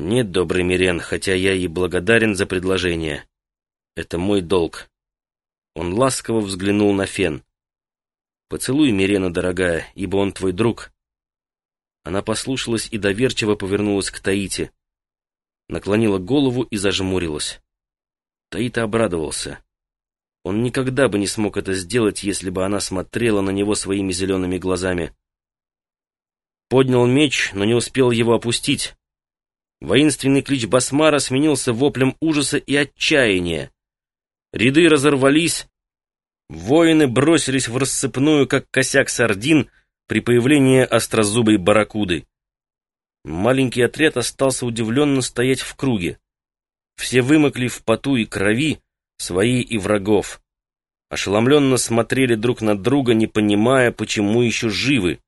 Нет, добрый Мирен, хотя я и благодарен за предложение. Это мой долг. Он ласково взглянул на Фен. Поцелуй Мирена, дорогая, ибо он твой друг. Она послушалась и доверчиво повернулась к Таите. Наклонила голову и зажмурилась. Таита обрадовался. Он никогда бы не смог это сделать, если бы она смотрела на него своими зелеными глазами. Поднял меч, но не успел его опустить. Воинственный клич Басмара сменился воплем ужаса и отчаяния. Ряды разорвались, воины бросились в рассыпную, как косяк сардин при появлении острозубой барракуды. Маленький отряд остался удивленно стоять в круге. Все вымокли в поту и крови, свои и врагов. Ошеломленно смотрели друг на друга, не понимая, почему еще живы.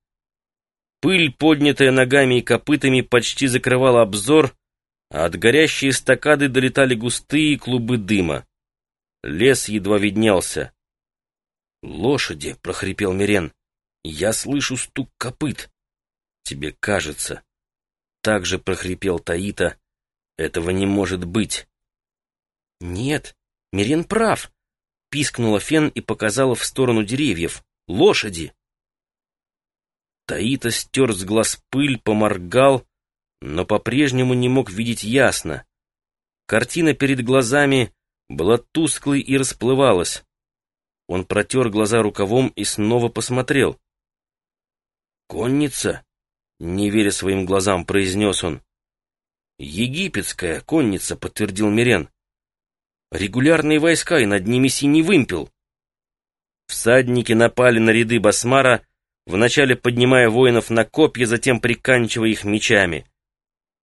Пыль, поднятая ногами и копытами, почти закрывала обзор, а от горящей эстакады долетали густые клубы дыма. Лес едва виднелся. «Лошади!» — прохрипел Мирен. «Я слышу стук копыт!» «Тебе кажется!» Так же прохрипел Таита. «Этого не может быть!» «Нет, Мирен прав!» — пискнула Фен и показала в сторону деревьев. «Лошади!» Таита стер с глаз пыль, поморгал, но по-прежнему не мог видеть ясно. Картина перед глазами была тусклой и расплывалась. Он протер глаза рукавом и снова посмотрел. «Конница?» — не веря своим глазам, произнес он. «Египетская конница», — подтвердил Мирен. «Регулярные войска, и над ними синий вымпел». Всадники напали на ряды Басмара, вначале поднимая воинов на копья, затем приканчивая их мечами.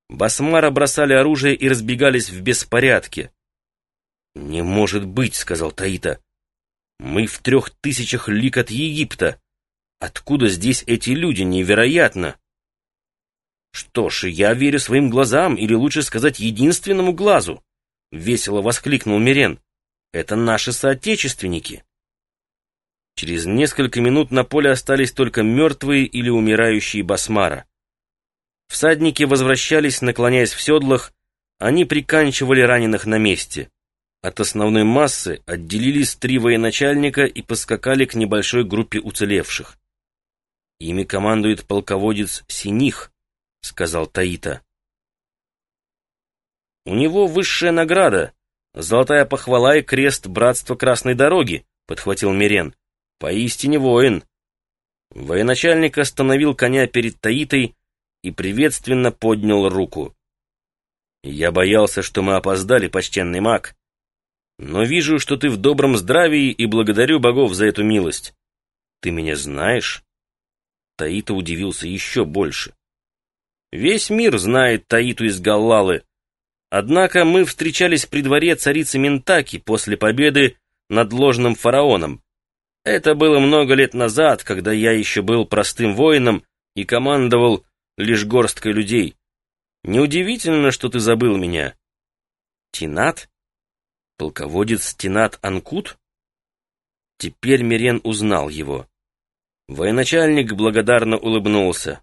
Басмара бросали оружие и разбегались в беспорядке. «Не может быть», — сказал Таита. «Мы в трех тысячах лик от Египта. Откуда здесь эти люди? Невероятно!» «Что ж, я верю своим глазам, или лучше сказать, единственному глазу!» — весело воскликнул Мирен. «Это наши соотечественники!» Через несколько минут на поле остались только мертвые или умирающие басмара. Всадники возвращались, наклоняясь в седлах, они приканчивали раненых на месте. От основной массы отделились три военачальника и поскакали к небольшой группе уцелевших. «Ими командует полководец Синих», — сказал Таита. «У него высшая награда, золотая похвала и крест Братства Красной Дороги», — подхватил Мирен. Поистине воин. Военачальник остановил коня перед Таитой и приветственно поднял руку. Я боялся, что мы опоздали, почтенный маг. Но вижу, что ты в добром здравии и благодарю богов за эту милость. Ты меня знаешь? Таита удивился еще больше. Весь мир знает Таиту из Галлалы. Однако мы встречались при дворе царицы Ментаки после победы над ложным фараоном. Это было много лет назад, когда я еще был простым воином и командовал лишь горсткой людей. Неудивительно, что ты забыл меня. Тинат? Полководец Тинат Анкут? Теперь Мирен узнал его. Военачальник благодарно улыбнулся.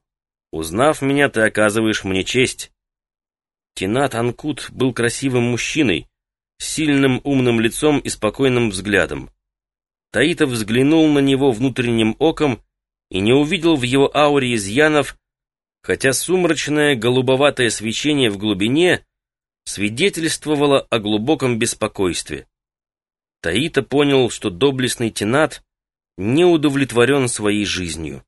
Узнав меня, ты оказываешь мне честь. Тинат Анкут был красивым мужчиной, с сильным умным лицом и спокойным взглядом. Таитов взглянул на него внутренним оком и не увидел в его ауре изъянов, хотя сумрачное голубоватое свечение в глубине свидетельствовало о глубоком беспокойстве. Таита понял, что доблестный тенат не удовлетворен своей жизнью.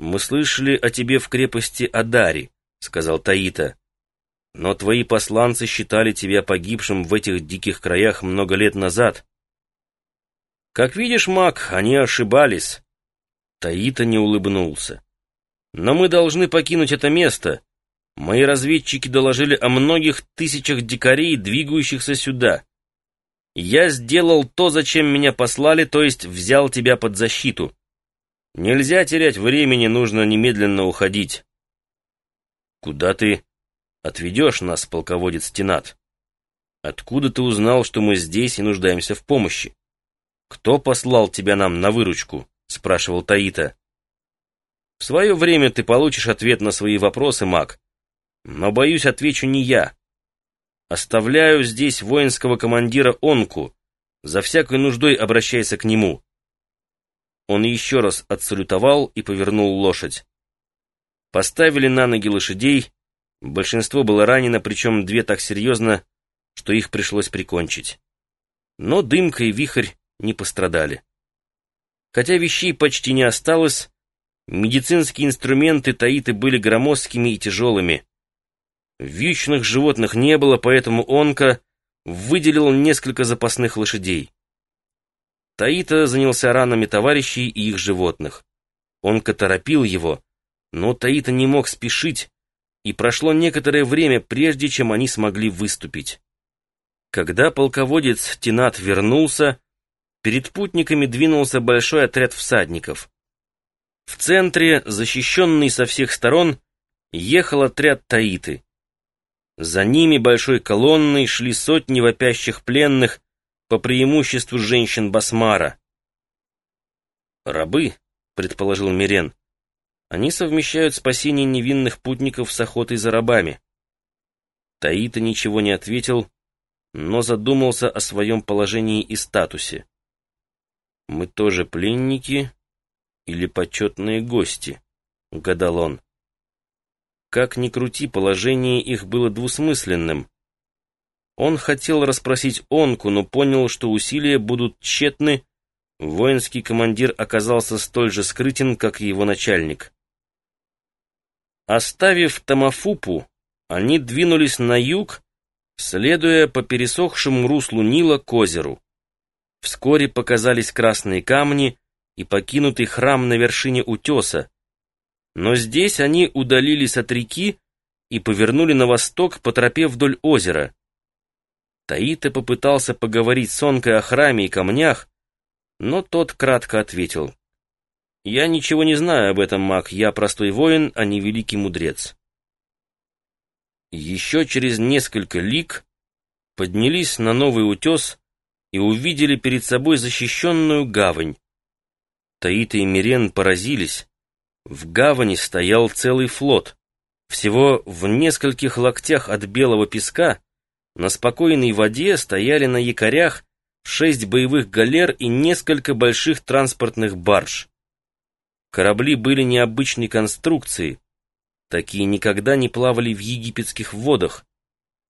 «Мы слышали о тебе в крепости Адари», — сказал Таита. «Но твои посланцы считали тебя погибшим в этих диких краях много лет назад. Как видишь, маг, они ошибались. Таита не улыбнулся. Но мы должны покинуть это место. Мои разведчики доложили о многих тысячах дикарей, двигающихся сюда. Я сделал то, зачем меня послали, то есть взял тебя под защиту. Нельзя терять времени, нужно немедленно уходить. Куда ты отведешь нас, полководец Тенат? Откуда ты узнал, что мы здесь и нуждаемся в помощи? «Кто послал тебя нам на выручку?» — спрашивал Таита. «В свое время ты получишь ответ на свои вопросы, маг. но, боюсь, отвечу не я. Оставляю здесь воинского командира Онку. За всякой нуждой обращайся к нему. Он еще раз отсалютовал и повернул лошадь. Поставили на ноги лошадей, большинство было ранено, причем две так серьезно, что их пришлось прикончить. Но дымка и вихрь не пострадали. Хотя вещей почти не осталось, медицинские инструменты Таиты были громоздкими и тяжелыми. Вьючных животных не было, поэтому Онка выделил несколько запасных лошадей. Таита занялся ранами товарищей и их животных. Онка торопил его, но Таита не мог спешить, и прошло некоторое время, прежде чем они смогли выступить. Когда полководец Тинат вернулся, перед путниками двинулся большой отряд всадников. В центре, защищенный со всех сторон, ехал отряд Таиты. За ними большой колонной шли сотни вопящих пленных, по преимуществу женщин Басмара. «Рабы», — предположил Мирен, — «они совмещают спасение невинных путников с охотой за рабами». Таита ничего не ответил, но задумался о своем положении и статусе. «Мы тоже пленники или почетные гости?» — угадал он. Как ни крути, положение их было двусмысленным. Он хотел расспросить Онку, но понял, что усилия будут тщетны. Воинский командир оказался столь же скрытен, как и его начальник. Оставив Тамафупу, они двинулись на юг, следуя по пересохшему руслу Нила к озеру. Вскоре показались красные камни и покинутый храм на вершине утеса, но здесь они удалились от реки и повернули на восток по тропе вдоль озера. Таита попытался поговорить с Онкой о храме и камнях, но тот кратко ответил. «Я ничего не знаю об этом, маг, я простой воин, а не великий мудрец». Еще через несколько лиг поднялись на новый утес и увидели перед собой защищенную гавань. Таита и Мирен поразились. В гавани стоял целый флот. Всего в нескольких локтях от белого песка на спокойной воде стояли на якорях шесть боевых галер и несколько больших транспортных барж. Корабли были необычной конструкции. Такие никогда не плавали в египетских водах,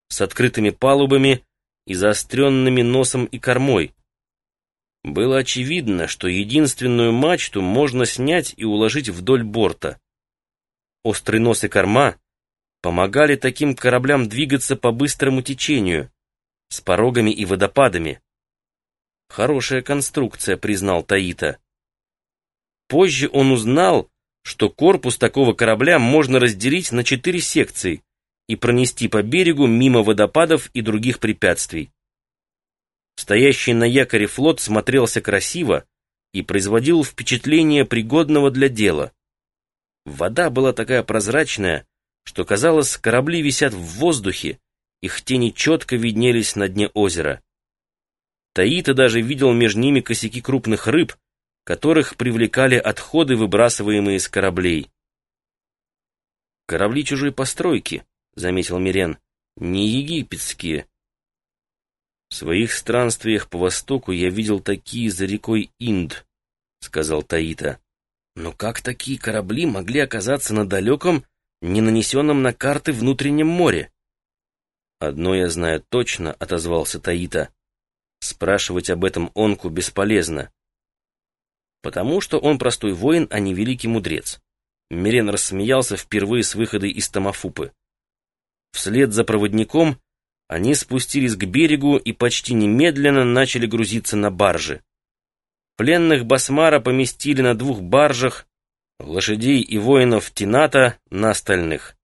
с открытыми палубами и заостренными носом и кормой. Было очевидно, что единственную мачту можно снять и уложить вдоль борта. Острый нос и корма помогали таким кораблям двигаться по быстрому течению, с порогами и водопадами. Хорошая конструкция, признал Таита. Позже он узнал, что корпус такого корабля можно разделить на четыре секции и пронести по берегу мимо водопадов и других препятствий. Стоящий на якоре флот смотрелся красиво и производил впечатление пригодного для дела. Вода была такая прозрачная, что казалось, корабли висят в воздухе, их тени четко виднелись на дне озера. Таита даже видел между ними косяки крупных рыб, которых привлекали отходы, выбрасываемые с кораблей. «Корабли чужой постройки», — заметил Мирен, — «не египетские». В своих странствиях по востоку я видел такие за рекой Инд, сказал Таита. Но как такие корабли могли оказаться на далеком, не нанесенном на карты внутреннем море? Одно я знаю точно, отозвался Таита. Спрашивать об этом Онку бесполезно. Потому что он простой воин, а не великий мудрец. Мирен рассмеялся впервые с выхода из Тамафупы. Вслед за проводником они спустились к берегу и почти немедленно начали грузиться на баржи. Пленных Басмара поместили на двух баржах, лошадей и воинов Тината на остальных.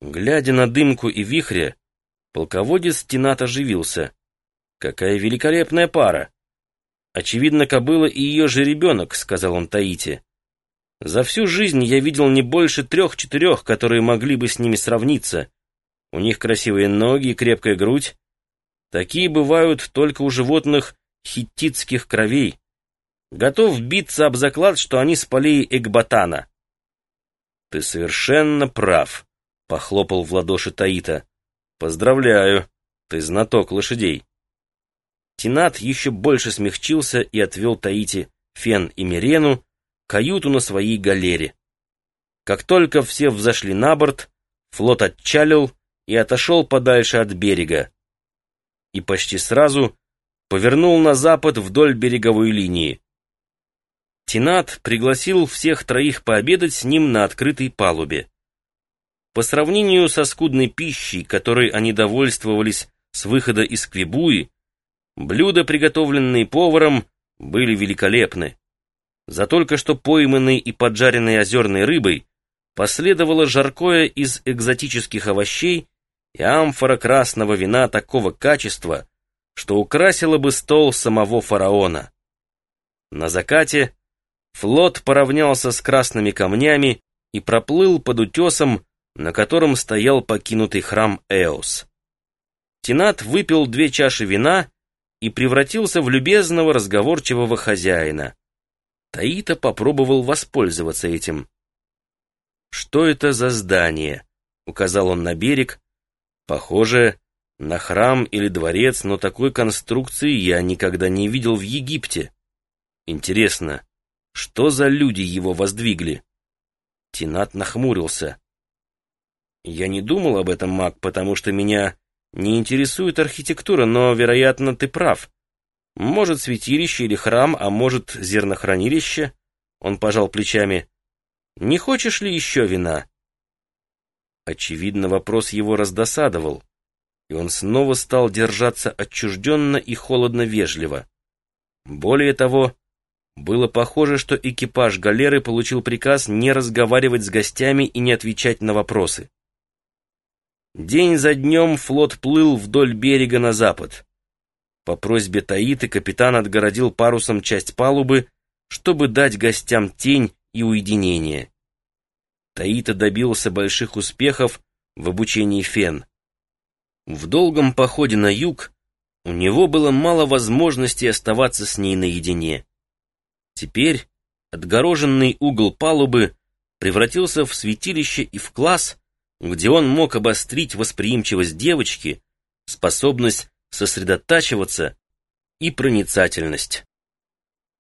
Глядя на дымку и вихря, полководец Тинат оживился. «Какая великолепная пара!» «Очевидно, кобыла и ее же ребенок», — сказал он Таите. «За всю жизнь я видел не больше трех-четырех, которые могли бы с ними сравниться, у них красивые ноги и крепкая грудь. Такие бывают только у животных хиттитских кровей. Готов биться об заклад, что они с полей Экбатана. Ты совершенно прав, похлопал в ладоши Таита. Поздравляю, ты знаток лошадей. Тинат еще больше смягчился и отвел Таити, Фен и Мирену каюту на своей галере. Как только все взошли на борт, флот отчалил и отошел подальше от берега. И почти сразу повернул на запад вдоль береговой линии. Тинат пригласил всех троих пообедать с ним на открытой палубе. По сравнению со скудной пищей, которой они довольствовались с выхода из Квебуи, блюда, приготовленные поваром, были великолепны. За только что пойманной и поджаренной озерной рыбой последовало жаркое из экзотических овощей и амфора красного вина такого качества, что украсило бы стол самого фараона. На закате флот поравнялся с красными камнями и проплыл под утесом, на котором стоял покинутый храм Эос. Тинат выпил две чаши вина и превратился в любезного разговорчивого хозяина. Таита попробовал воспользоваться этим. «Что это за здание?» — указал он на берег. «Похоже на храм или дворец, но такой конструкции я никогда не видел в Египте. Интересно, что за люди его воздвигли?» Тинат нахмурился. Я не думал об этом, маг, потому что меня не интересует архитектура, но, вероятно, ты прав. Может, святилище или храм, а может, зернохранилище? Он пожал плечами. Не хочешь ли еще вина? Очевидно, вопрос его раздосадовал, и он снова стал держаться отчужденно и холодно-вежливо. Более того, было похоже, что экипаж галеры получил приказ не разговаривать с гостями и не отвечать на вопросы. День за днем флот плыл вдоль берега на запад. По просьбе Таиты капитан отгородил парусом часть палубы, чтобы дать гостям тень и уединение. Таита добился больших успехов в обучении фен. В долгом походе на юг у него было мало возможностей оставаться с ней наедине. Теперь отгороженный угол палубы превратился в святилище и в класс, где он мог обострить восприимчивость девочки, способность сосредотачиваться и проницательность.